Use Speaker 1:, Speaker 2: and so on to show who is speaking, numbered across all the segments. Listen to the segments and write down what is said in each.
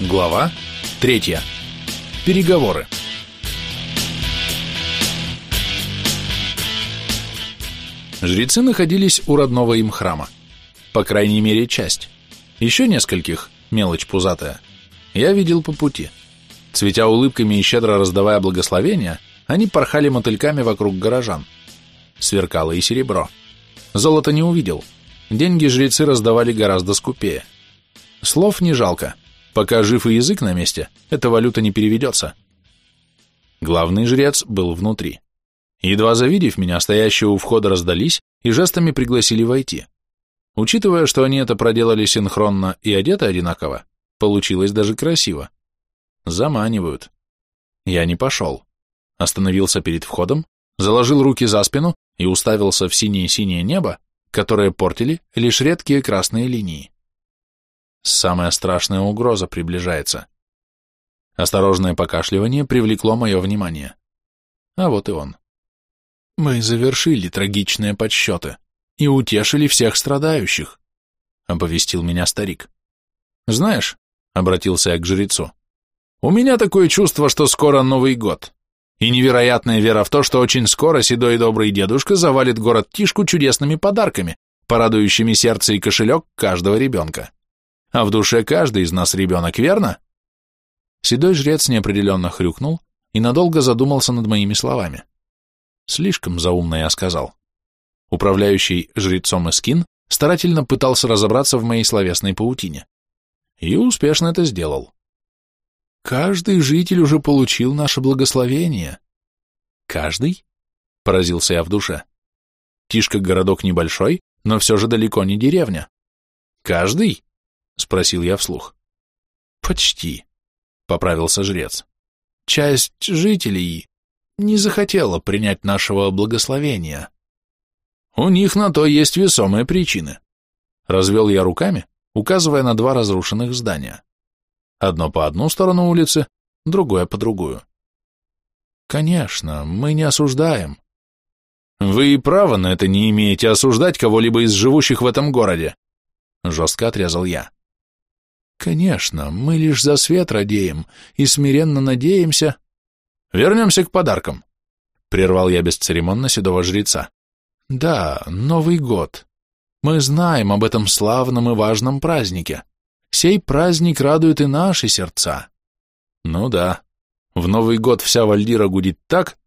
Speaker 1: Глава 3. Переговоры. Жрецы находились у родного им храма. По крайней мере, часть. Еще нескольких, мелочь пузатая, я видел по пути. Цветя улыбками и щедро раздавая благословения, они порхали мотыльками вокруг горожан. Сверкало и серебро. Золото не увидел. Деньги жрецы раздавали гораздо скупее. Слов не жалко. Пока жив и язык на месте, эта валюта не переведется. Главный жрец был внутри. Едва завидев меня, стоящие у входа раздались и жестами пригласили войти. Учитывая, что они это проделали синхронно и одеты одинаково, получилось даже красиво. Заманивают. Я не пошел. Остановился перед входом, заложил руки за спину и уставился в синее-синее небо, которое портили лишь редкие красные линии. Самая страшная угроза приближается. Осторожное покашливание привлекло мое внимание. А вот и он. Мы завершили трагичные подсчеты и утешили всех страдающих, оповестил меня старик. Знаешь, обратился я к жрецу, у меня такое чувство, что скоро Новый год, и невероятная вера в то, что очень скоро седой добрый дедушка завалит город Тишку чудесными подарками, порадующими сердце и кошелек каждого ребенка. А в душе каждый из нас ребенок, верно? Седой жрец неопределенно хрюкнул и надолго задумался над моими словами. Слишком заумно я сказал. Управляющий жрецом Эскин старательно пытался разобраться в моей словесной паутине. И успешно это сделал. Каждый житель уже получил наше благословение. Каждый? Поразился я в душе. Тишка городок небольшой, но все же далеко не деревня. Каждый? — спросил я вслух. «Почти», — поправился жрец. «Часть жителей не захотела принять нашего благословения». «У них на то есть весомые причины», — развел я руками, указывая на два разрушенных здания. Одно по одну сторону улицы, другое по другую. «Конечно, мы не осуждаем». «Вы и права на это не имеете осуждать кого-либо из живущих в этом городе», — жестко отрезал я. Конечно, мы лишь за свет радеем и смиренно надеемся... Вернемся к подаркам, — прервал я бесцеремонно седого жреца. Да, Новый год. Мы знаем об этом славном и важном празднике. Сей праздник радует и наши сердца. Ну да, в Новый год вся Вальдира гудит так.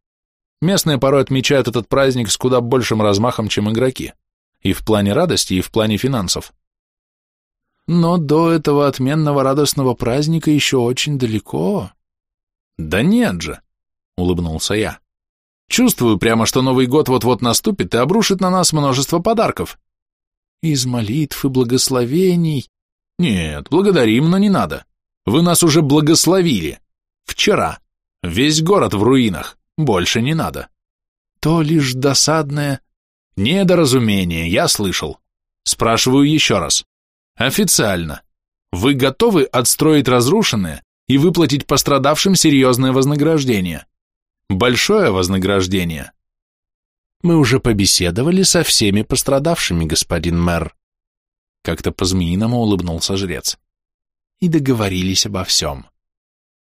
Speaker 1: Местные порой отмечают этот праздник с куда большим размахом, чем игроки. И в плане радости, и в плане финансов. Но до этого отменного радостного праздника еще очень далеко. Да нет же, улыбнулся я. Чувствую прямо, что Новый год вот-вот наступит и обрушит на нас множество подарков. Из молитв и благословений. Нет, благодарим, но не надо. Вы нас уже благословили. Вчера. Весь город в руинах. Больше не надо. То лишь досадное... Недоразумение, я слышал. Спрашиваю еще раз. Официально. Вы готовы отстроить разрушенное и выплатить пострадавшим серьезное вознаграждение? Большое вознаграждение. Мы уже побеседовали со всеми пострадавшими, господин мэр. Как-то по-змеиному улыбнулся жрец. И договорились обо всем.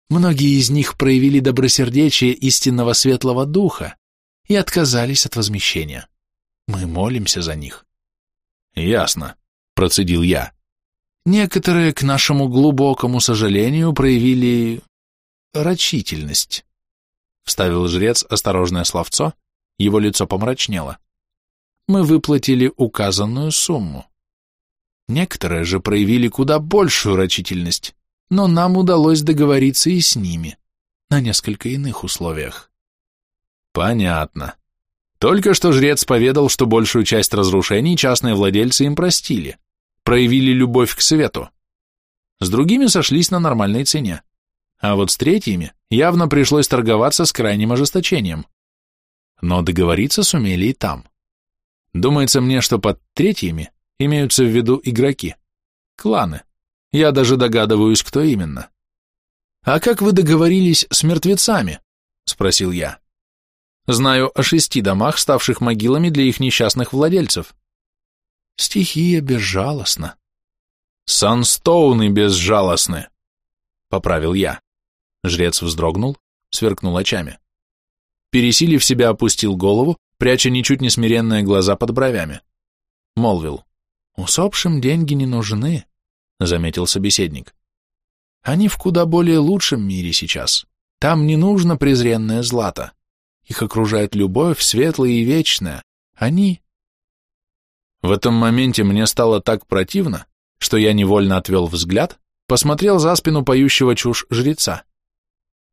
Speaker 1: Многие из них проявили добросердечие истинного светлого духа и отказались от возмещения. Мы молимся за них. Ясно, процедил я. Некоторые, к нашему глубокому сожалению, проявили рачительность. Вставил жрец осторожное словцо, его лицо помрачнело. Мы выплатили указанную сумму. Некоторые же проявили куда большую рачительность, но нам удалось договориться и с ними, на несколько иных условиях. Понятно. Только что жрец поведал, что большую часть разрушений частные владельцы им простили проявили любовь к свету. С другими сошлись на нормальной цене. А вот с третьими явно пришлось торговаться с крайним ожесточением. Но договориться сумели и там. Думается мне, что под третьими имеются в виду игроки. Кланы. Я даже догадываюсь, кто именно. «А как вы договорились с мертвецами?» – спросил я. «Знаю о шести домах, ставших могилами для их несчастных владельцев. Стихия безжалостна. Санстоуны безжалостны. поправил я. Жрец вздрогнул, сверкнул очами. Пересилив себя, опустил голову, пряча ничуть не смиренные глаза под бровями. Молвил. «Усопшим деньги не нужны», — заметил собеседник. «Они в куда более лучшем мире сейчас. Там не нужно презренное злато. Их окружает любовь, светлая и вечная. Они...» В этом моменте мне стало так противно, что я невольно отвел взгляд, посмотрел за спину поющего чушь жреца.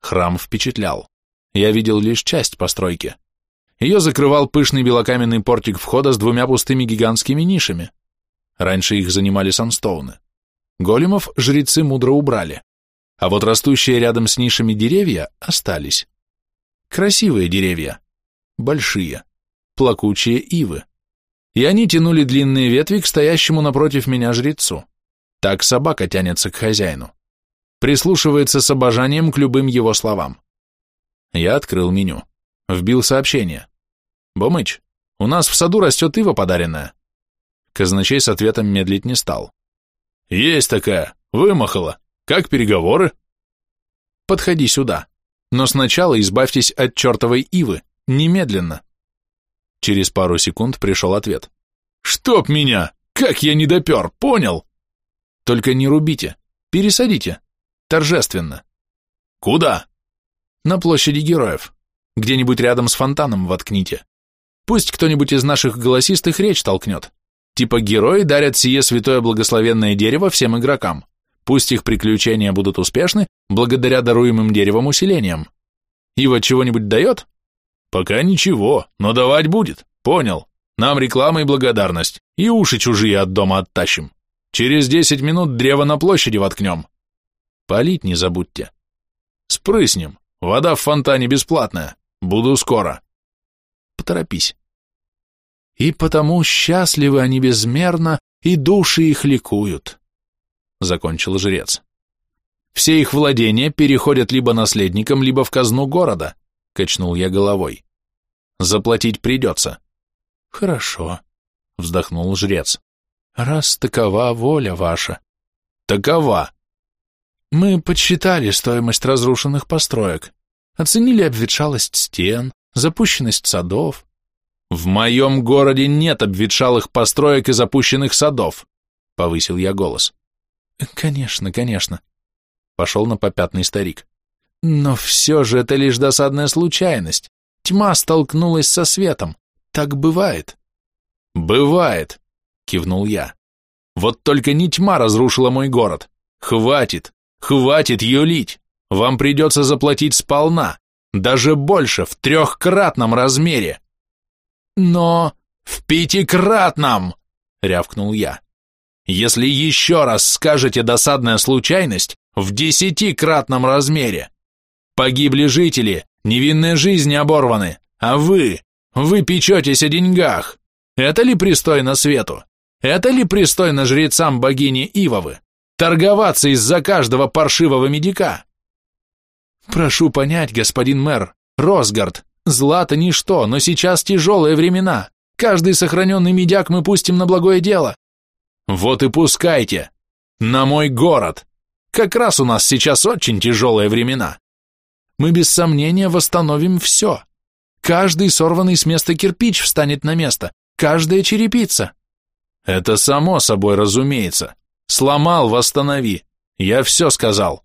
Speaker 1: Храм впечатлял. Я видел лишь часть постройки. Ее закрывал пышный белокаменный портик входа с двумя пустыми гигантскими нишами. Раньше их занимали санстоуны. Големов жрецы мудро убрали, а вот растущие рядом с нишами деревья остались. Красивые деревья, большие, плакучие ивы. И они тянули длинные ветви к стоящему напротив меня жрецу. Так собака тянется к хозяину. Прислушивается с обожанием к любым его словам. Я открыл меню. Вбил сообщение. «Бомыч, у нас в саду растет ива подаренная». Казначей с ответом медлить не стал. «Есть такая, вымахала. Как переговоры?» «Подходи сюда. Но сначала избавьтесь от чертовой ивы. Немедленно». Через пару секунд пришел ответ. «Чтоб меня! Как я не допер, понял?» «Только не рубите. Пересадите. Торжественно». «Куда?» На площади героев. Где-нибудь рядом с фонтаном воткните. Пусть кто-нибудь из наших голосистых речь толкнет. Типа герои дарят сие святое благословенное дерево всем игрокам. Пусть их приключения будут успешны, благодаря даруемым деревом усилениям. Ива чего-нибудь дает? Пока ничего, но давать будет, понял. Нам реклама и благодарность, и уши чужие от дома оттащим. Через десять минут древо на площади воткнем. Полить не забудьте. Спрыснем. Вода в фонтане бесплатная. Буду скоро. Поторопись. И потому счастливы они безмерно, и души их ликуют, — закончил жрец. Все их владения переходят либо наследникам, либо в казну города, — качнул я головой. Заплатить придется. Хорошо, — вздохнул жрец. Раз такова воля ваша. Такова, мы подсчитали стоимость разрушенных построек, оценили обветшалость стен, запущенность садов. В моем городе нет обветшалых построек и запущенных садов, повысил я голос. Конечно, конечно, пошел на попятный старик. Но все же это лишь досадная случайность. Тьма столкнулась со светом. Так бывает. Бывает, кивнул я. Вот только не тьма разрушила мой город. Хватит. Хватит юлить! Вам придется заплатить сполна, даже больше, в трехкратном размере. Но в пятикратном, рявкнул я. Если еще раз скажете досадная случайность, в десятикратном размере. Погибли жители, невинные жизни оборваны, а вы, вы печетесь о деньгах. Это ли пристойно свету? Это ли пристойно жрецам богини Ивовы? торговаться из-за каждого паршивого медика. Прошу понять, господин мэр, Росгард, злато ничто, но сейчас тяжелые времена. Каждый сохраненный медяк мы пустим на благое дело. Вот и пускайте. На мой город. Как раз у нас сейчас очень тяжелые времена. Мы без сомнения восстановим все. Каждый сорванный с места кирпич встанет на место, каждая черепица. Это само собой разумеется. Сломал, восстанови. Я все сказал.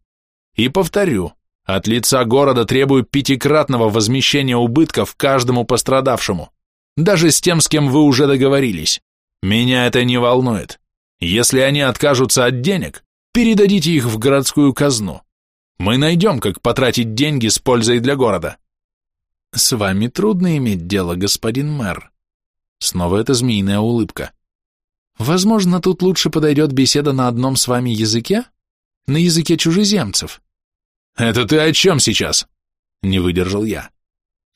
Speaker 1: И повторю, от лица города требую пятикратного возмещения убытков каждому пострадавшему. Даже с тем, с кем вы уже договорились. Меня это не волнует. Если они откажутся от денег, передадите их в городскую казну. Мы найдем, как потратить деньги с пользой для города. С вами трудно иметь дело, господин мэр. Снова эта змеиная улыбка. Возможно, тут лучше подойдет беседа на одном с вами языке? На языке чужеземцев. Это ты о чем сейчас? Не выдержал я.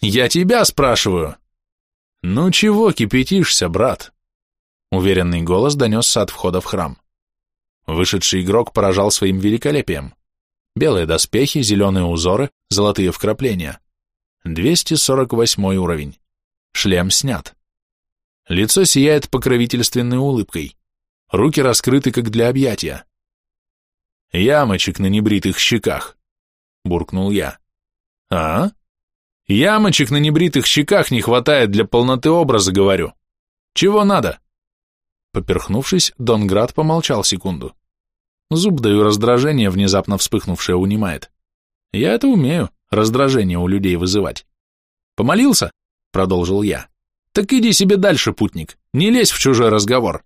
Speaker 1: Я тебя спрашиваю. Ну чего кипятишься, брат? Уверенный голос донесся от входа в храм. Вышедший игрок поражал своим великолепием. Белые доспехи, зеленые узоры, золотые вкрапления. 248 уровень. Шлем снят. Лицо сияет покровительственной улыбкой. Руки раскрыты, как для объятия. Ямочек на небритых щеках, буркнул я. А? Ямочек на небритых щеках не хватает для полноты образа, говорю. Чего надо? Поперхнувшись, Донград помолчал секунду. Зуб даю раздражение, внезапно вспыхнувшее, унимает. Я это умею, раздражение у людей вызывать. Помолился? Продолжил я. Так иди себе дальше, путник, не лезь в чужой разговор.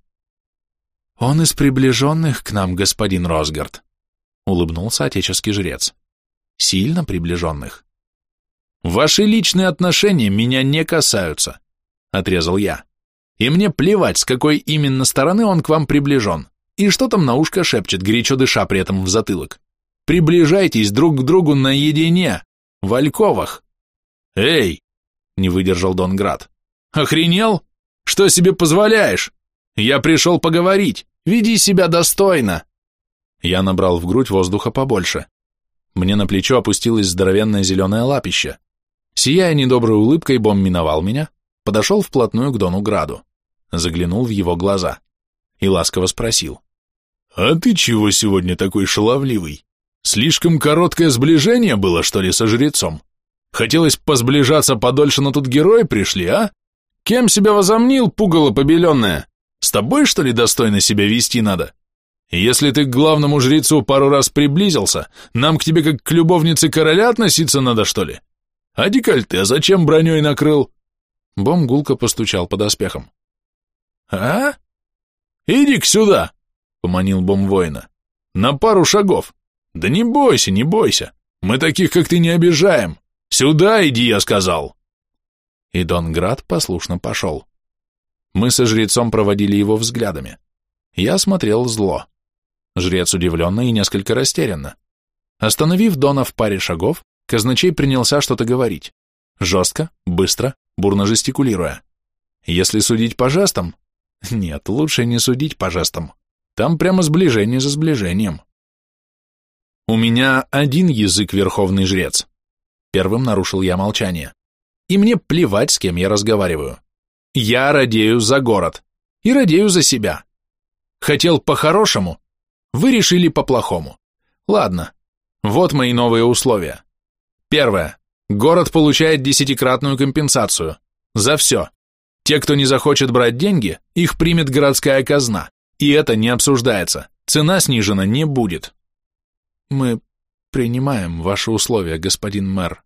Speaker 1: Он из приближенных к нам, господин Росгард, улыбнулся отеческий жрец. Сильно приближенных. Ваши личные отношения меня не касаются, отрезал я. И мне плевать, с какой именно стороны он к вам приближен. И что там на ушко шепчет, горячо дыша при этом в затылок. Приближайтесь друг к другу наедине, в альковах. Эй, не выдержал Дон Град. Охренел? Что себе позволяешь? Я пришел поговорить. Веди себя достойно. Я набрал в грудь воздуха побольше. Мне на плечо опустилось здоровенное зеленое лапище. Сияя недоброй улыбкой, Бом миновал меня, подошел вплотную к Дону Граду, заглянул в его глаза и ласково спросил. «А ты чего сегодня такой шаловливый? Слишком короткое сближение было, что ли, со жрецом? Хотелось посближаться подольше, но тут герои пришли, а? Кем себя возомнил, пугало побеленное? С тобой, что ли, достойно себя вести надо? Если ты к главному жрецу пару раз приблизился, нам к тебе как к любовнице короля относиться надо, что ли? А декольте зачем броней накрыл?» Бом гулко постучал под оспехом. «А? Иди-ка сюда!» Поманил бом воина. «На пару шагов! Да не бойся, не бойся! Мы таких, как ты, не обижаем! Сюда иди, я сказал!» И Донград послушно пошел. Мы со жрецом проводили его взглядами. Я смотрел зло. Жрец удивленно и несколько растерянно. Остановив Дона в паре шагов, казначей принялся что-то говорить. Жестко, быстро, бурно жестикулируя. Если судить по жестам... Нет, лучше не судить по жестам. Там прямо сближение за сближением. У меня один язык, верховный жрец. Первым нарушил я молчание. И мне плевать, с кем я разговариваю. Я радею за город. И радею за себя. Хотел по-хорошему, вы решили по-плохому. Ладно, вот мои новые условия. Первое. Город получает десятикратную компенсацию. За все. Те, кто не захочет брать деньги, их примет городская казна. И это не обсуждается. Цена снижена не будет. Мы принимаем ваши условия, господин мэр.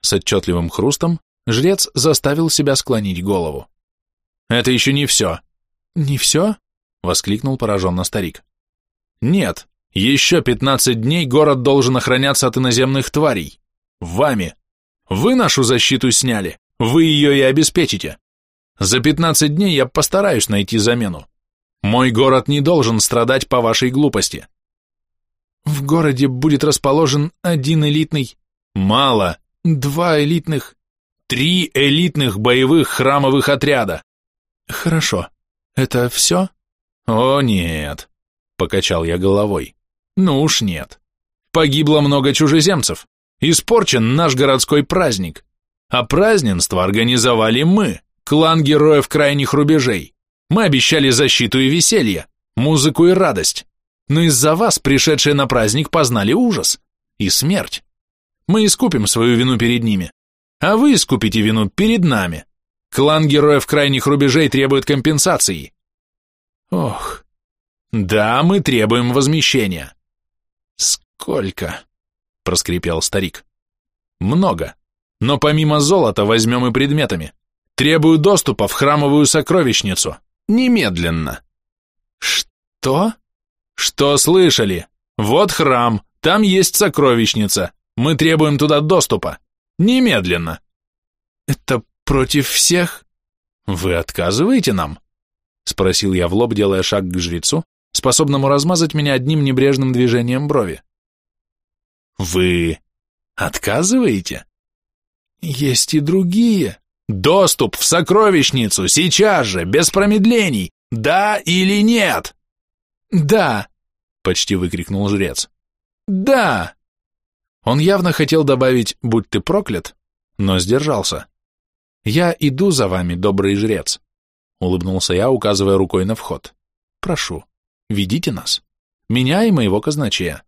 Speaker 1: С отчетливым хрустом жрец заставил себя склонить голову. Это еще не все. Не все? Воскликнул пораженно старик. Нет, еще пятнадцать дней город должен охраняться от иноземных тварей. Вами. Вы нашу защиту сняли, вы ее и обеспечите. За пятнадцать дней я постараюсь найти замену. Мой город не должен страдать по вашей глупости. В городе будет расположен один элитный... Мало. Два элитных... Три элитных боевых храмовых отряда. Хорошо. Это все? О, нет. Покачал я головой. Ну уж нет. Погибло много чужеземцев. Испорчен наш городской праздник. А празднество организовали мы, клан героев крайних рубежей. Мы обещали защиту и веселье, музыку и радость. Но из-за вас, пришедшие на праздник, познали ужас и смерть. Мы искупим свою вину перед ними, а вы искупите вину перед нами. Клан героев крайних рубежей требует компенсации. Ох, да, мы требуем возмещения. Сколько? Проскрипел старик. Много. Но помимо золота возьмем и предметами. Требую доступа в храмовую сокровищницу. Немедленно. Что? Что слышали? Вот храм, там есть сокровищница. Мы требуем туда доступа. Немедленно. Это против всех? Вы отказываете нам? Спросил я в лоб, делая шаг к жрецу, способному размазать меня одним небрежным движением брови. Вы отказываете? Есть и другие. Доступ в сокровищницу, сейчас же, без промедлений, да или нет? Да, почти выкрикнул жрец. Да. Он явно хотел добавить «будь ты проклят», но сдержался. «Я иду за вами, добрый жрец», — улыбнулся я, указывая рукой на вход. «Прошу, ведите нас. меня и моего казначея.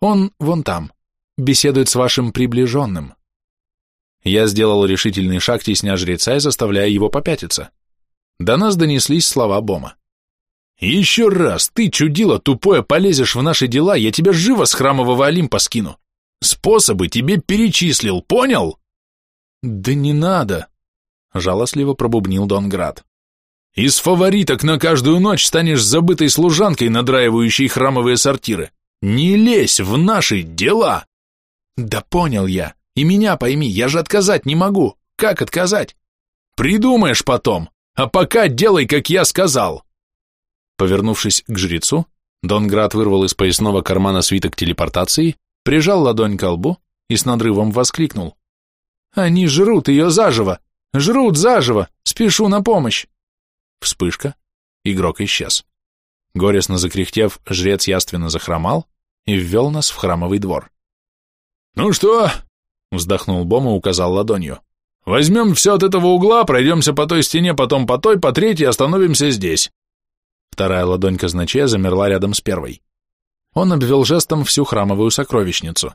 Speaker 1: Он вон там, беседует с вашим приближенным. Я сделал решительный шаг, тесня жреца и заставляя его попятиться. До нас донеслись слова Бома. «Еще раз, ты, чудило тупое, полезешь в наши дела, я тебя живо с храмового Олимпа скину. Способы тебе перечислил, понял?» «Да не надо», — жалостливо пробубнил Донград. «Из фавориток на каждую ночь станешь забытой служанкой, надраивающей храмовые сортиры. Не лезь в наши дела!» «Да понял я. И меня пойми, я же отказать не могу. Как отказать?» «Придумаешь потом, а пока делай, как я сказал!» Повернувшись к жрецу, Донград вырвал из поясного кармана свиток телепортации, прижал ладонь к лбу и с надрывом воскликнул. «Они жрут ее заживо! Жрут заживо! Спешу на помощь!» Вспышка. Игрок исчез. Горестно закряхтев, жрец яственно захромал и ввел нас в храмовый двор. «Ну что?» — вздохнул Бом и указал ладонью. «Возьмем все от этого угла, пройдемся по той стене, потом по той, по третьей, остановимся здесь. Вторая ладонь казначея замерла рядом с первой. Он обвел жестом всю храмовую сокровищницу.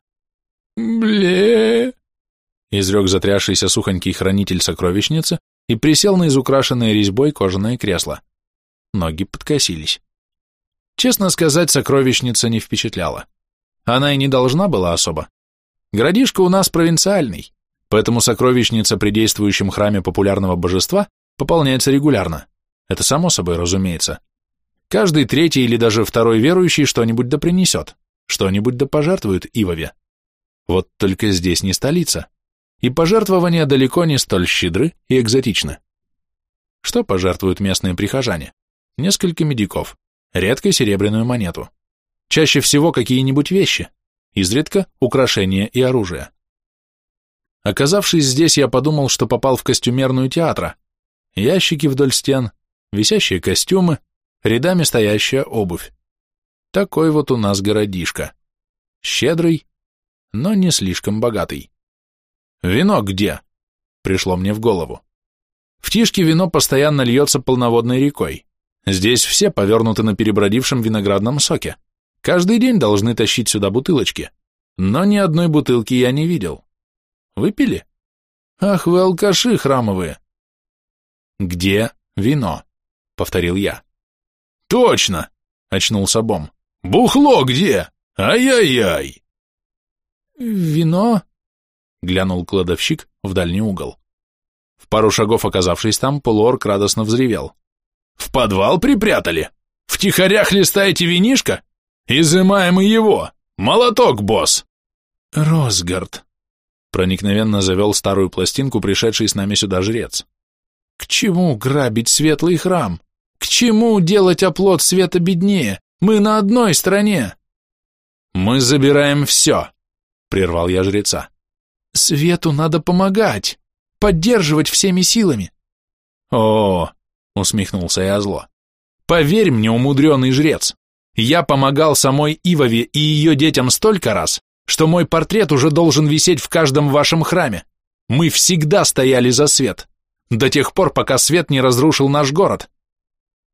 Speaker 1: «Бле...» изрек затрясшийся сухонький хранитель сокровищницы и присел на изукрашенное резьбой кожаное кресло. Ноги подкосились. Честно сказать, сокровищница не впечатляла. Она и не должна была особо. Городишко у нас провинциальный, поэтому сокровищница при действующем храме популярного божества пополняется регулярно. Это само собой разумеется. Каждый третий или даже второй верующий что-нибудь да принесет, что-нибудь да пожертвует Ивове. Вот только здесь не столица, и пожертвования далеко не столь щедры и экзотичны. Что пожертвуют местные прихожане? Несколько медиков, редко серебряную монету. Чаще всего какие-нибудь вещи, изредка украшения и оружие. Оказавшись здесь, я подумал, что попал в костюмерную театра. Ящики вдоль стен, висящие костюмы, рядами стоящая обувь. Такой вот у нас городишко. Щедрый, но не слишком богатый. Вино где? Пришло мне в голову. В Тишке вино постоянно льется полноводной рекой. Здесь все повернуты на перебродившем виноградном соке. Каждый день должны тащить сюда бутылочки. Но ни одной бутылки я не видел. Выпили? Ах, вы алкаши храмовые. Где вино? Повторил я. «Точно!» — очнулся Бом. «Бухло где? Ай-яй-яй!»
Speaker 2: «Вино?» — глянул кладовщик в дальний угол.
Speaker 1: В пару шагов оказавшись там, полуорк радостно взревел. «В подвал припрятали? Втихаря хлестаете винишко? Изымаем его! Молоток, босс!»
Speaker 2: «Росгард», — проникновенно завел старую пластинку, пришедший с нами сюда жрец. «К чему грабить светлый храм? К чему делать оплот света беднее? Мы на одной стороне.
Speaker 1: Мы забираем все, прервал я жреца.
Speaker 2: Свету надо помогать, поддерживать всеми силами.
Speaker 1: О, усмехнулся я зло. Поверь мне, умудренный жрец, я помогал самой Ивове и ее детям столько раз, что мой портрет уже должен висеть в каждом вашем храме. Мы всегда стояли за свет, до тех пор, пока свет не разрушил наш город.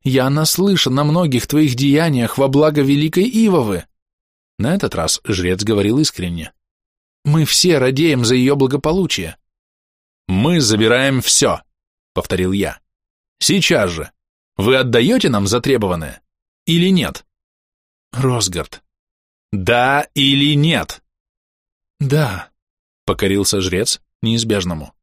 Speaker 2: Я наслышан о многих твоих деяниях во благо великой Ивовы.
Speaker 1: На этот раз жрец говорил искренне.
Speaker 2: Мы все радеем за ее благополучие.
Speaker 1: Мы забираем все, повторил я. Сейчас же. Вы отдаете нам затребованное? Или нет?
Speaker 2: Росгард.
Speaker 1: Да или нет?
Speaker 2: Да,
Speaker 1: покорился жрец неизбежному.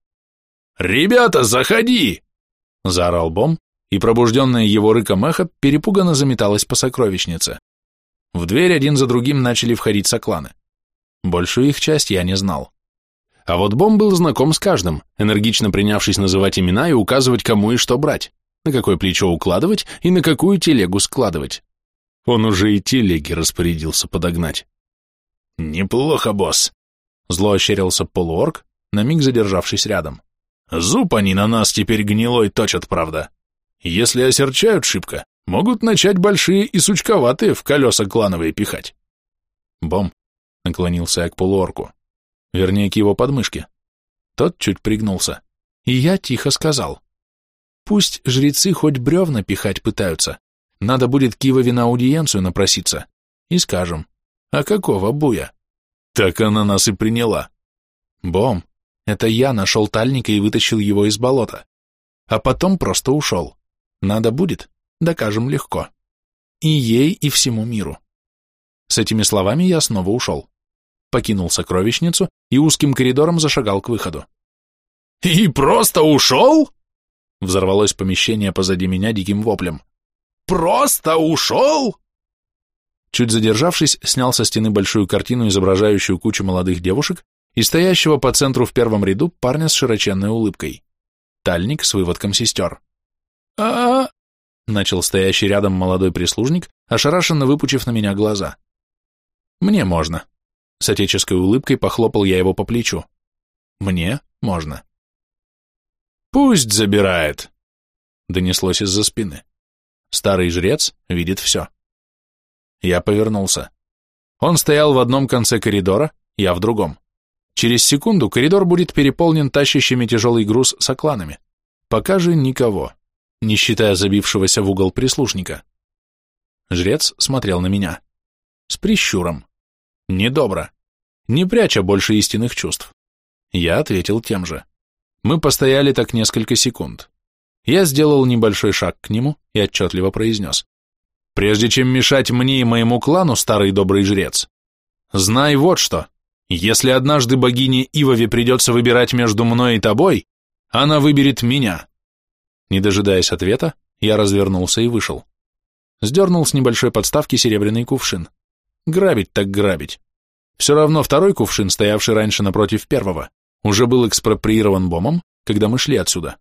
Speaker 1: «Ребята, заходи!» — заорал Бом, и пробужденная его рыком эхо перепуганно заметалась по сокровищнице. В дверь один за другим начали входить сокланы. Большую их часть я не знал. А вот Бом был знаком с каждым, энергично принявшись называть имена и указывать, кому и что брать, на какое плечо укладывать и на какую телегу складывать. Он уже и телеги распорядился подогнать. «Неплохо, босс», — зло ощерился полуорг, на миг задержавшись рядом. «Зуб они на нас теперь гнилой точат, правда. Если осерчают шибко, могут начать большие и сучковатые в колеса клановые пихать. Бом, наклонился я к полуорку, вернее, к его подмышке. Тот чуть пригнулся, и я тихо сказал. Пусть жрецы хоть бревна пихать пытаются, надо будет Кивове на аудиенцию напроситься, и скажем, а какого буя? Так она нас и приняла. Бом, это я нашел тальника и вытащил его из болота. А потом просто ушел. Надо будет, докажем легко. И ей, и всему миру. С этими словами я снова ушел. Покинул сокровищницу и узким коридором зашагал к выходу. «И просто ушел?» Взорвалось помещение позади меня диким воплем. «Просто ушел?» Чуть задержавшись, снял со стены большую картину, изображающую кучу молодых девушек, и стоящего по центру в первом ряду парня с широченной улыбкой. Тальник с выводком сестер. а, -а, начал стоящий рядом молодой прислужник, ошарашенно выпучив на меня глаза. «Мне можно». С отеческой улыбкой похлопал я его по плечу. «Мне можно». «Пусть забирает», — донеслось из-за спины. Старый жрец видит все. Я повернулся. Он стоял в одном конце коридора, я в другом. Через секунду коридор будет переполнен тащащими тяжелый груз с окланами. Пока же никого, не считая забившегося в угол прислушника. Жрец смотрел на меня. С прищуром. Недобро. Не пряча больше истинных чувств. Я ответил тем же. Мы постояли так несколько секунд. Я сделал небольшой шаг к нему и отчетливо произнес. «Прежде чем мешать мне и моему клану, старый добрый жрец, знай вот что. Если однажды богине Ивове придется выбирать между мной и тобой, она выберет меня. Не дожидаясь ответа, я развернулся и вышел. Сдернул с небольшой подставки серебряный кувшин. Грабить так грабить. Все равно второй кувшин, стоявший раньше напротив первого, уже был экспроприирован бомом, когда мы шли отсюда.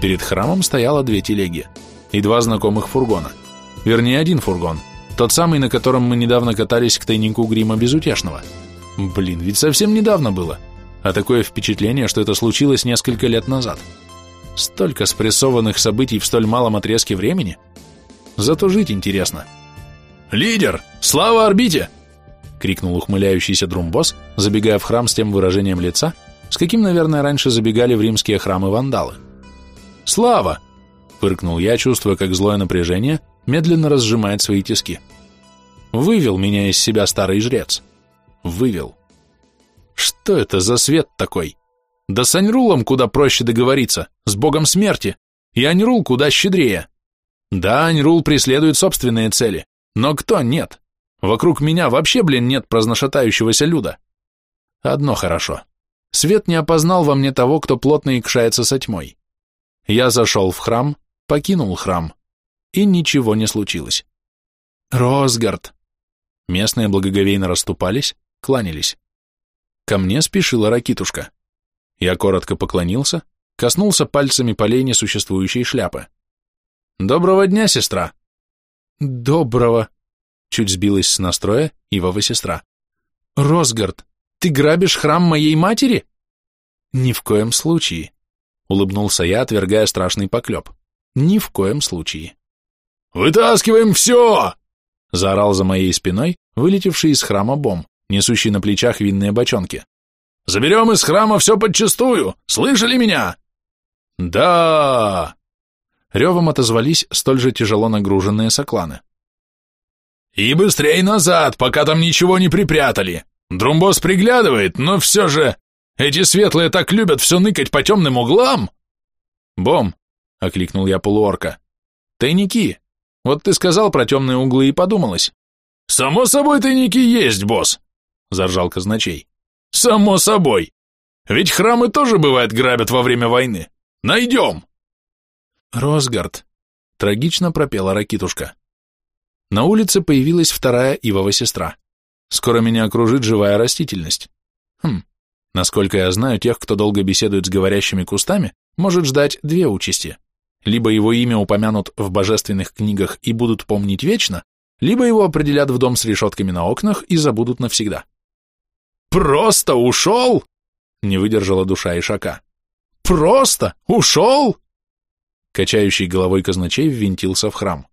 Speaker 1: Перед храмом стояло две телеги и два знакомых фургона. Вернее, один фургон, тот самый, на котором мы недавно катались к тайнику грима Безутешного. Блин, ведь совсем недавно было. А такое впечатление, что это случилось несколько лет назад. Столько спрессованных событий в столь малом отрезке времени. Зато жить интересно. «Лидер! Слава орбите!» — крикнул ухмыляющийся друмбос, забегая в храм с тем выражением лица, с каким, наверное, раньше забегали в римские храмы вандалы. «Слава!» — фыркнул я, чувствуя, как злое напряжение медленно разжимает свои тиски. Вывел меня из себя старый жрец. Вывел. Что это за свет такой? Да с Аньрулом куда проще договориться, с богом смерти, и Аньрул куда щедрее. Да, Аньрул преследует собственные цели, но кто нет? Вокруг меня вообще, блин, нет праздношатающегося люда. Одно хорошо. Свет не опознал во мне того, кто плотно икшается со тьмой. Я зашел в храм, покинул храм и ничего не случилось. Росгард! Местные благоговейно расступались, кланялись. Ко мне спешила ракитушка. Я коротко поклонился, коснулся пальцами полей несуществующей шляпы. «Доброго дня, сестра!» «Доброго!» Чуть сбилась с настроя Ивова сестра. «Росгард, ты грабишь храм моей матери?» «Ни в коем случае», — улыбнулся я, отвергая страшный поклеп. «Ни в коем случае».
Speaker 2: «Вытаскиваем все!»
Speaker 1: — заорал за моей спиной вылетевший из храма бом, несущий на плечах винные бочонки.
Speaker 2: «Заберем из храма все подчистую! Слышали меня?»
Speaker 1: «Да!» Ревом отозвались столь же тяжело нагруженные сокланы.
Speaker 2: «И быстрей назад, пока там ничего не припрятали! Друмбос приглядывает, но все же... Эти светлые так любят все ныкать по темным углам!»
Speaker 1: «Бом!» — окликнул я полуорка. «Тайники! Вот ты сказал про темные углы и подумалось.
Speaker 2: Само собой тайники есть, босс, заржал казначей. Само собой. Ведь храмы тоже, бывает, грабят во время войны. Найдем.
Speaker 1: Росгард, трагично пропела ракитушка. На улице появилась вторая Ивова сестра. Скоро меня окружит живая растительность. Хм, насколько я знаю, тех, кто долго беседует с говорящими кустами, может ждать две участи либо его имя упомянут в божественных книгах и будут помнить вечно, либо его определят в дом с решетками на окнах и забудут навсегда.
Speaker 2: «Просто ушел?» — не выдержала душа Ишака. «Просто ушел?»
Speaker 1: Качающий головой казначей ввинтился в храм.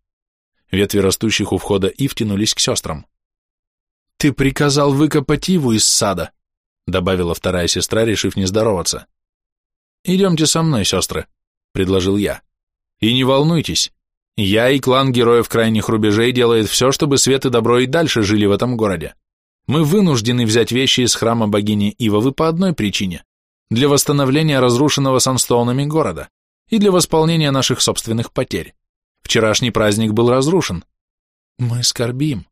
Speaker 1: Ветви растущих у входа и втянулись к сестрам. «Ты приказал выкопать иву из сада», — добавила вторая сестра, решив не здороваться. «Идемте со мной, сестры», — предложил я. И не волнуйтесь, Я и клан героев крайних рубежей делает все, чтобы свет и добро и дальше жили в этом городе. Мы вынуждены взять вещи из храма богини Ивовы по одной причине – для восстановления разрушенного санстоунами города и для восполнения наших собственных потерь. Вчерашний праздник был разрушен. Мы скорбим.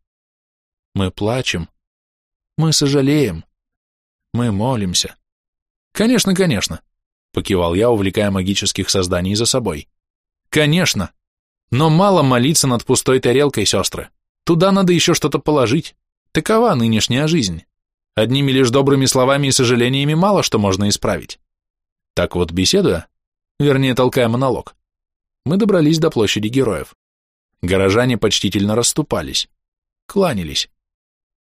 Speaker 1: Мы плачем. Мы сожалеем. Мы молимся. Конечно, конечно, покивал я, увлекая магических созданий за собой. Конечно. Но мало молиться над пустой тарелкой, сестры. Туда надо еще что-то положить. Такова нынешняя жизнь. Одними лишь добрыми словами и сожалениями мало что можно исправить. Так вот, беседуя, вернее, толкая монолог, мы добрались до площади героев. Горожане почтительно расступались, кланялись.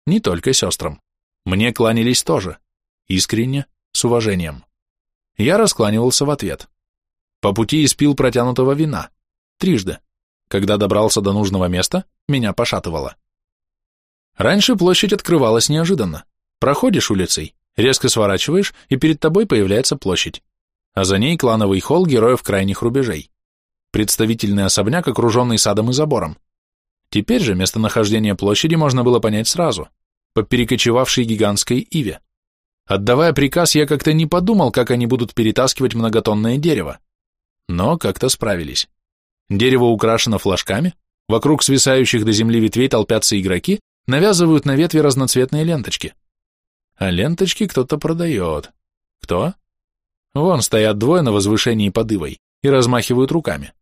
Speaker 1: Не только сестрам. Мне кланялись тоже. Искренне, с уважением. Я раскланивался в ответ. По пути испил протянутого вина. Трижды. Когда добрался до нужного места, меня пошатывало. Раньше площадь открывалась неожиданно. Проходишь улицей, резко сворачиваешь, и перед тобой появляется площадь. А за ней клановый холл героев крайних рубежей. Представительный особняк, окруженный садом и забором. Теперь же местонахождение площади можно было понять сразу, по перекочевавшей гигантской иве. Отдавая приказ, я как-то не подумал, как они будут перетаскивать многотонное дерево. Но как-то справились. Дерево украшено флажками, вокруг свисающих до земли ветвей толпятся игроки, навязывают на ветви разноцветные ленточки. А ленточки кто-то продает. Кто? Вон стоят двое на возвышении под ивой и размахивают руками.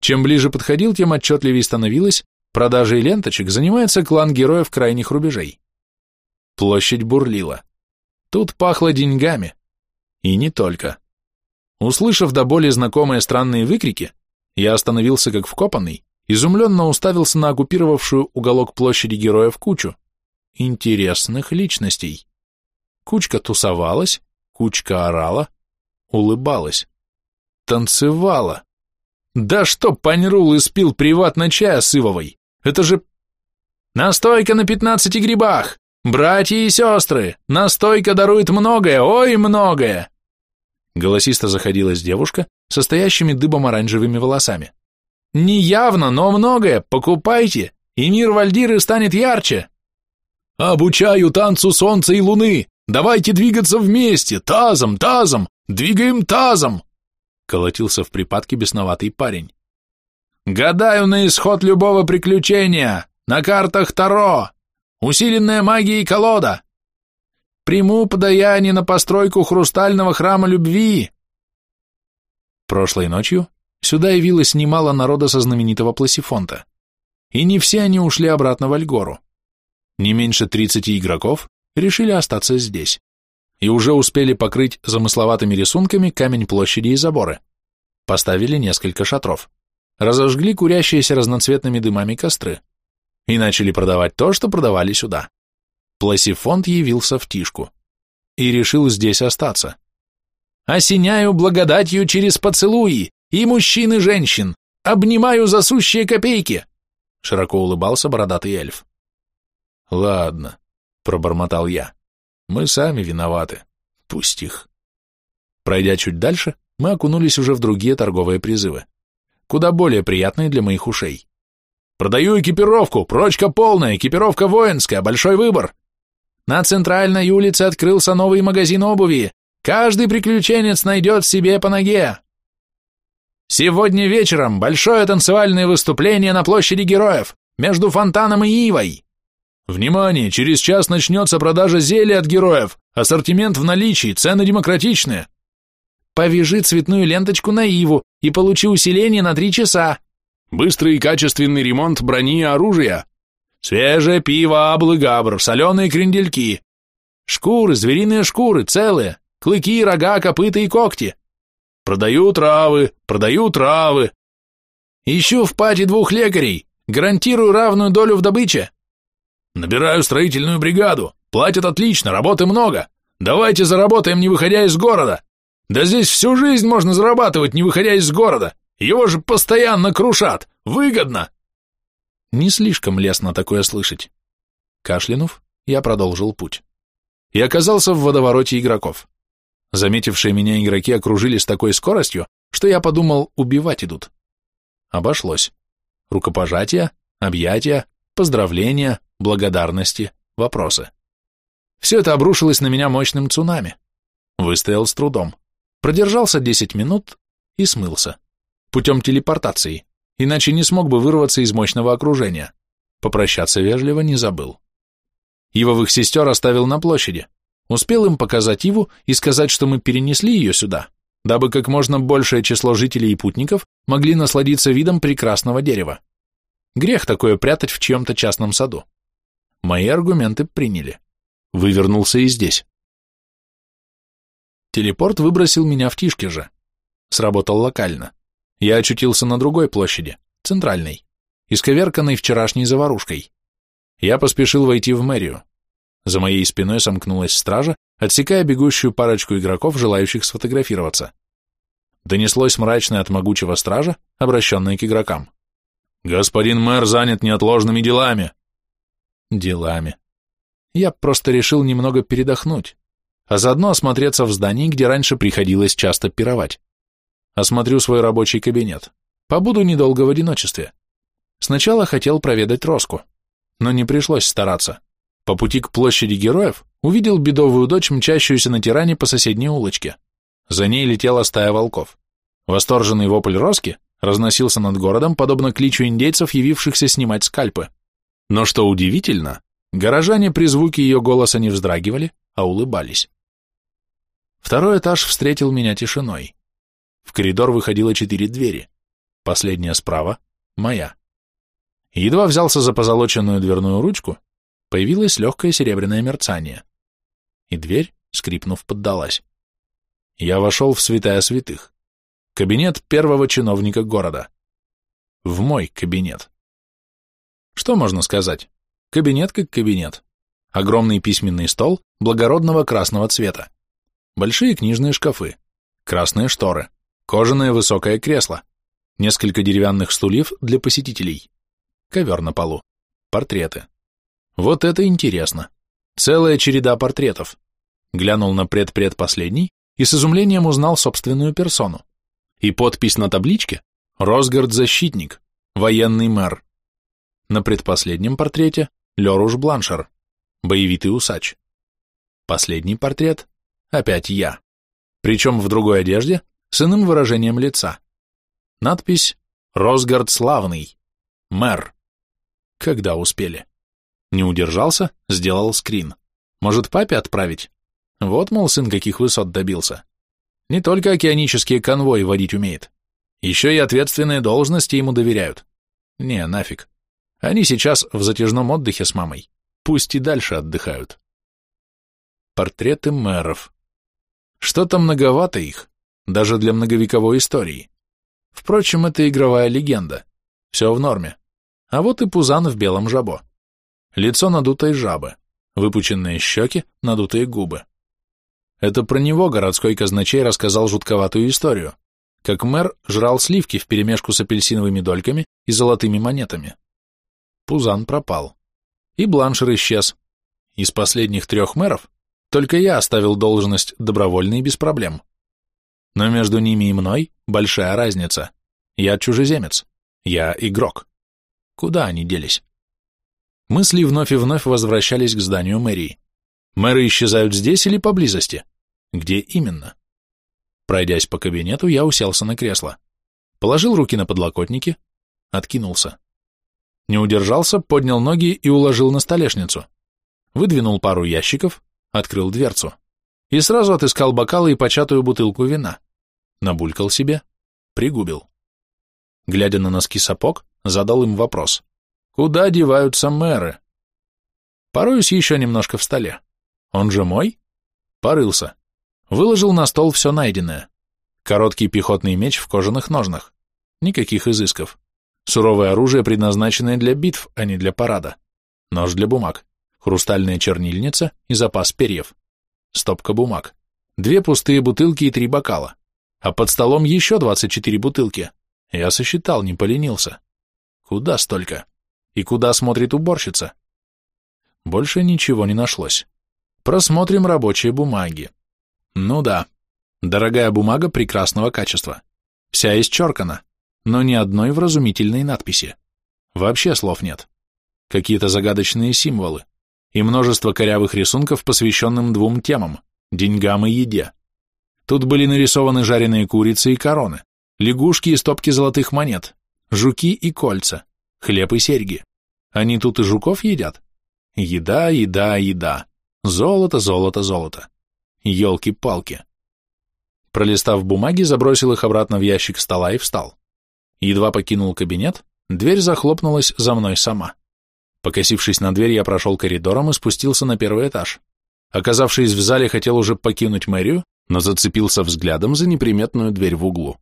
Speaker 1: Чем ближе подходил, тем отчетливее становилось, продажей ленточек занимается клан героев крайних рубежей. Площадь бурлила. Тут пахло деньгами. И не только. Услышав до боли знакомые странные выкрики, я остановился как вкопанный изумленно уставился на оккупировавшую уголок площади героев кучу. Интересных личностей. Кучка тусовалась, кучка орала, улыбалась, танцевала. Да что Паньрул испил приватно чая с Ивовой? Это же... Настойка на пятнадцати грибах! Братья и сестры! Настойка дарует многое, ой, многое! Голосисто заходилась девушка, состоящими дыбом оранжевыми волосами. Не явно, но многое. Покупайте, и мир Вальдиры станет ярче. Обучаю танцу солнца и луны. Давайте двигаться вместе, тазом, тазом, двигаем тазом. Колотился в припадке бесноватый парень. Гадаю на исход любого приключения. На картах Таро. Усиленная магия и колода. Приму подаяние на постройку хрустального храма любви. Прошлой ночью Сюда явилось немало народа со знаменитого Пласифонта. И не все они ушли обратно в Альгору. Не меньше 30 игроков решили остаться здесь. И уже успели покрыть замысловатыми рисунками камень площади и заборы. Поставили несколько шатров. Разожгли курящиеся разноцветными дымами костры. И начали продавать то, что продавали сюда. Пласифонт явился в Тишку. И решил здесь остаться. «Осеняю благодатью через поцелуи, и мужчин, и женщин. Обнимаю за сущие копейки!» Широко улыбался бородатый эльф. «Ладно», — пробормотал я. «Мы сами виноваты. Пусть их». Пройдя чуть дальше, мы окунулись уже в другие торговые призывы, куда более приятные для моих ушей. «Продаю экипировку, прочка полная, экипировка воинская, большой выбор. На центральной улице открылся новый магазин обуви. Каждый приключенец найдет себе по ноге. Сегодня вечером большое танцевальное выступление на площади героев, между фонтаном и Ивой. Внимание, через час начнется продажа зелья от героев, ассортимент в наличии, цены демократичные. Повяжи цветную ленточку на Иву и получи усиление на три часа. Быстрый и качественный ремонт брони и оружия. Свежее пиво Аблы-Габр, соленые крендельки. Шкуры, звериные шкуры, целые, клыки, рога, копыта и когти. Продаю травы, продаю травы. Ищу в пати двух лекарей, гарантирую равную долю в добыче. Набираю строительную бригаду, платят отлично, работы много. Давайте заработаем, не выходя из города. Да здесь всю жизнь можно зарабатывать, не выходя из города. Его же постоянно крушат. Выгодно. Не слишком лестно такое слышать. Кашлянув, я продолжил путь. И оказался в водовороте игроков. Заметившие меня игроки окружили с такой скоростью, что я подумал, убивать идут. Обошлось. Рукопожатия, объятия, поздравления, благодарности, вопросы. Все это обрушилось на меня мощным цунами. Выстоял с трудом. Продержался 10 минут и смылся. Путем телепортации, иначе не смог бы вырваться из мощного окружения. Попрощаться вежливо не забыл. Ивовых сестер оставил на площади. Успел им показать Иву и сказать, что мы перенесли ее сюда, дабы как можно большее число жителей и путников могли насладиться видом прекрасного дерева. Грех такое прятать в чьем-то частном саду. Мои аргументы приняли. Вывернулся и здесь. Телепорт выбросил меня в тишке же. Сработал локально. Я очутился на другой площади, центральной, исковерканной вчерашней заварушкой. Я поспешил войти в мэрию. За моей спиной сомкнулась стража, отсекая бегущую парочку игроков, желающих сфотографироваться. Донеслось мрачное от могучего стража, обращенное к игрокам. «Господин мэр занят неотложными делами». «Делами». Я просто решил немного передохнуть, а заодно осмотреться в здании, где раньше приходилось часто пировать. Осмотрю свой рабочий кабинет. Побуду недолго в одиночестве. Сначала хотел проведать Роску, но не пришлось стараться. По пути к площади героев увидел бедовую дочь, мчащуюся на тиране по соседней улочке. За ней летела стая волков. Восторженный вопль Роски разносился над городом, подобно кличу индейцев, явившихся снимать скальпы. Но что удивительно, горожане при звуке ее голоса не вздрагивали, а улыбались. Второй этаж встретил меня тишиной. В коридор выходило четыре двери. Последняя справа — моя. Едва взялся за позолоченную дверную ручку, появилось легкое серебряное мерцание. И дверь, скрипнув, поддалась. Я вошел в святая святых. Кабинет первого чиновника города. В мой кабинет. Что можно сказать? Кабинет как кабинет. Огромный письменный стол благородного красного цвета. Большие книжные шкафы. Красные шторы. Кожаное высокое кресло. Несколько деревянных стульев для посетителей. Ковер на полу. Портреты. Вот это интересно. Целая череда портретов. Глянул на предпредпоследний и с изумлением узнал собственную персону. И подпись на табличке «Росгард-защитник, военный мэр». На предпоследнем портрете Леруш Бланшер, боевитый усач. Последний портрет – опять я. Причем в другой одежде, с иным выражением лица. Надпись «Росгард славный, мэр». Когда успели? Не удержался, сделал скрин. Может, папе отправить? Вот, мол, сын каких высот добился. Не только океанические конвои водить умеет. Еще и ответственные должности ему доверяют. Не, нафиг. Они сейчас в затяжном отдыхе с мамой. Пусть и дальше отдыхают. Портреты мэров. Что-то многовато их, даже для многовековой истории. Впрочем, это игровая легенда. Все в норме. А вот и Пузан в белом жабо. Лицо надутой жабы, выпученные щеки, надутые губы. Это про него городской казначей рассказал жутковатую историю, как мэр жрал сливки вперемешку с апельсиновыми дольками и золотыми монетами. Пузан пропал. И Бланшер исчез. Из последних трех мэров только я оставил должность добровольно и без проблем. Но между ними и мной большая разница. Я чужеземец. Я игрок. Куда они делись? Мысли вновь и вновь возвращались к зданию мэрии. Мэры исчезают здесь или поблизости? Где именно? Пройдясь по кабинету, я уселся на кресло. Положил руки на подлокотники, откинулся. Не удержался, поднял ноги и уложил на столешницу. Выдвинул пару ящиков, открыл дверцу. И сразу отыскал бокалы и початую бутылку вина. Набулькал себе, пригубил. Глядя на носки сапог, задал им вопрос. Куда деваются мэры? Пороюсь еще немножко в столе. Он же мой? Порылся. Выложил на стол все найденное. Короткий пехотный меч в кожаных ножнах. Никаких изысков. Суровое оружие, предназначенное для битв, а не для парада. Нож для бумаг. Хрустальная чернильница и запас перьев. Стопка бумаг. Две пустые бутылки и три бокала. А под столом еще 24 бутылки. Я сосчитал, не поленился. Куда столько? И куда смотрит уборщица? Больше ничего не нашлось. Просмотрим рабочие бумаги. Ну да, дорогая бумага прекрасного качества. Вся исчеркана, но ни одной вразумительной надписи. Вообще слов нет. Какие-то загадочные символы и множество корявых рисунков, посвященным двум темам – деньгам и еде. Тут были нарисованы жареные курицы и короны, лягушки и стопки золотых монет, жуки и кольца, хлеб и серьги. Они тут и жуков едят? Еда, еда, еда. Золото, золото, золото. Елки-палки. Пролистав бумаги, забросил их обратно в ящик стола и встал. Едва покинул кабинет, дверь захлопнулась за мной сама. Покосившись на дверь, я прошел коридором и спустился на первый этаж. Оказавшись в зале, хотел уже покинуть мэрию, но зацепился взглядом за неприметную дверь в углу.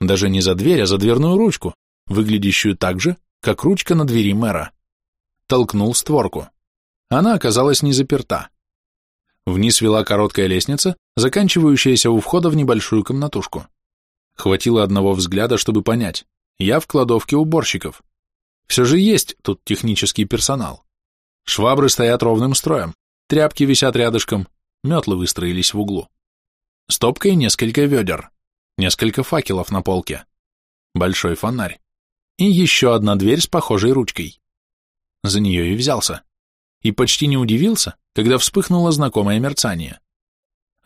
Speaker 1: Даже не за дверь, а за дверную ручку, выглядящую так же, как ручка на двери мэра. Толкнул створку. Она оказалась не заперта. Вниз вела короткая лестница, заканчивающаяся у входа в небольшую комнатушку. Хватило одного взгляда, чтобы понять. Я в кладовке уборщиков. Все же есть тут технический персонал. Швабры стоят ровным строем, тряпки висят рядышком, метлы выстроились в углу. Стопкой несколько ведер, несколько факелов на полке, большой фонарь и еще одна дверь с похожей ручкой. За нее и взялся. И почти не удивился, когда вспыхнуло знакомое мерцание.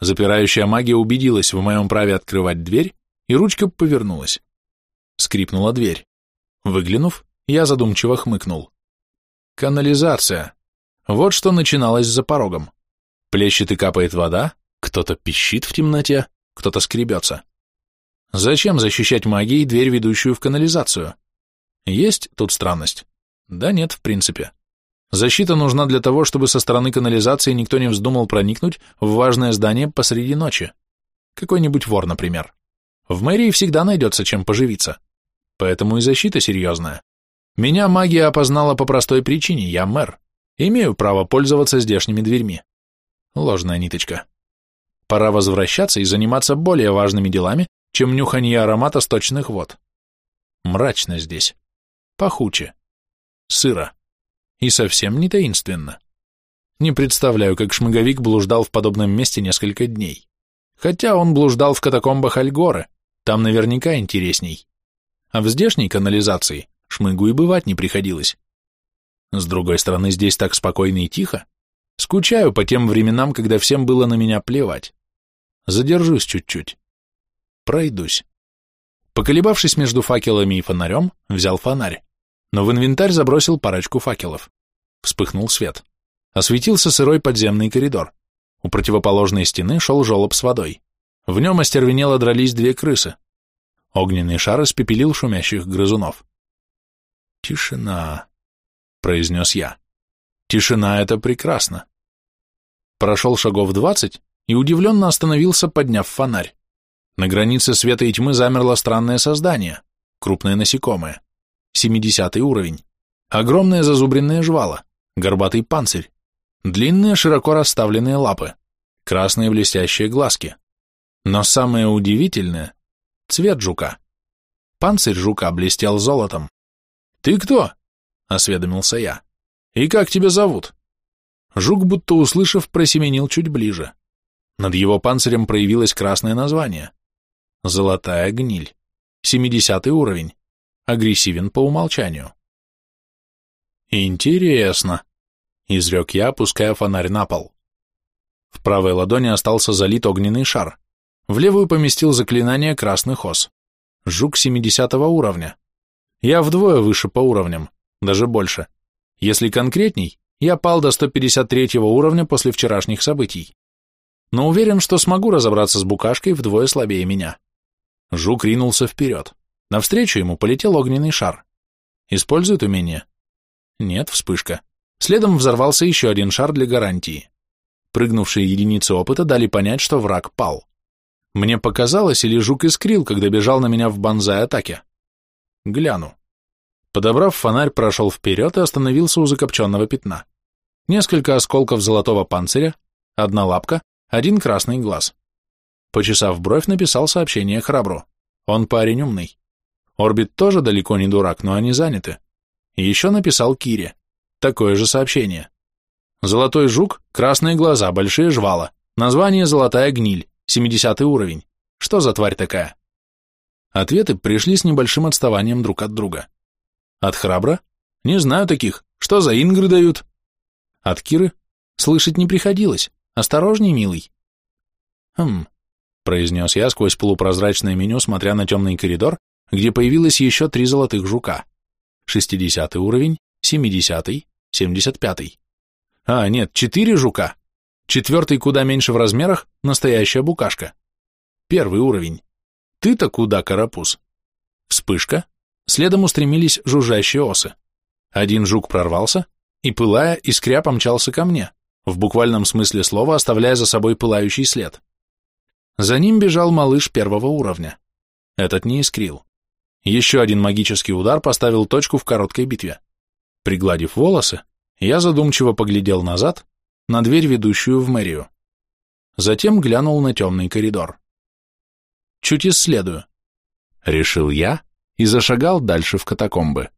Speaker 1: Запирающая магия убедилась в моем праве открывать дверь, и ручка повернулась. Скрипнула дверь. Выглянув, я задумчиво хмыкнул. Канализация. Вот что начиналось за порогом. Плещет и капает вода, кто-то пищит в темноте, кто-то скребется. Зачем защищать магией дверь, ведущую в канализацию? Есть тут странность? Да нет, в принципе. Защита нужна для того, чтобы со стороны канализации никто не вздумал проникнуть в важное здание посреди ночи. Какой-нибудь вор, например. В мэрии всегда найдется чем поживиться. Поэтому и защита серьезная. Меня магия опознала по простой причине, я мэр. Имею право пользоваться здешними дверьми. Ложная ниточка. Пора возвращаться и заниматься более важными делами, чем нюханье аромата сточных вод. Мрачно здесь. Пахуче. Сыро. И совсем не таинственно. Не представляю, как шмыговик блуждал в подобном месте несколько дней. Хотя он блуждал в катакомбах Альгоры, там наверняка интересней. А в здешней канализации шмыгу и бывать не приходилось. С другой стороны, здесь так спокойно и тихо. Скучаю по тем временам, когда всем было на меня плевать. Задержусь чуть-чуть. Пройдусь. Поколебавшись между факелами и фонарем, взял фонарь, но в инвентарь забросил парочку факелов. Вспыхнул свет. Осветился сырой подземный коридор. У противоположной стены шел желоб с водой. В нем остервенело дрались две крысы. Огненный шар испепелил шумящих грызунов. «Тишина», — произнес я. «Тишина — это прекрасно». Прошел шагов двадцать и удивленно остановился, подняв фонарь. На границе света и тьмы замерло странное создание, крупное насекомое. Семидесятый уровень. Огромное зазубренное жвало, горбатый панцирь, длинные широко расставленные лапы, красные блестящие глазки. Но самое удивительное — цвет жука. Панцирь жука блестел золотом. «Ты кто?» — осведомился я. «И как тебя зовут?» Жук, будто услышав, просеменил чуть ближе. Над его панцирем проявилось красное название. Золотая гниль. Семидесятый уровень. Агрессивен по умолчанию. «Интересно», — изрек я, опуская фонарь на пол. В правой ладони остался залит огненный шар. В левую поместил заклинание красных ос. Жук семидесятого уровня. Я вдвое выше по уровням, даже больше. Если конкретней, я пал до 153 уровня после вчерашних событий. Но уверен, что смогу разобраться с букашкой вдвое слабее меня. Жук ринулся вперед. Навстречу ему полетел огненный шар. Использует умение? Нет, вспышка. Следом взорвался еще один шар для гарантии. Прыгнувшие единицы опыта дали понять, что враг пал. Мне показалось, или жук искрил, когда бежал на меня в банзай-атаке. Гляну. Подобрав фонарь, прошел вперед и остановился у закопченного пятна. Несколько осколков золотого панциря, одна лапка, один красный глаз. Почесав бровь, написал сообщение храбру. Он парень умный. Орбит тоже далеко не дурак, но они заняты. Еще написал Кире. Такое же сообщение. Золотой жук, красные глаза, большие жвала. Название «Золотая гниль», 70 уровень. Что за тварь такая? Ответы пришли с небольшим отставанием друг от друга. От Храбра? Не знаю таких. Что за ингры дают? От Киры? Слышать не приходилось. Осторожней, милый. Хм, произнес я сквозь полупрозрачное меню, смотря на темный коридор, где появилось еще три золотых жука. Шестидесятый уровень, семидесятый, семьдесят пятый. А, нет, четыре жука. Четвертый куда меньше в размерах, настоящая букашка. Первый уровень. Ты-то куда, карапуз? Вспышка. Следом устремились жужжащие осы. Один жук прорвался и, пылая, искря помчался ко мне, в буквальном смысле слова оставляя за собой пылающий след. За ним бежал малыш первого уровня. Этот не искрил. Еще один магический удар поставил точку в короткой битве. Пригладив волосы, я задумчиво поглядел назад, на дверь, ведущую в мэрию. Затем глянул на темный коридор. Чуть исследую. Решил я и зашагал дальше в катакомбы.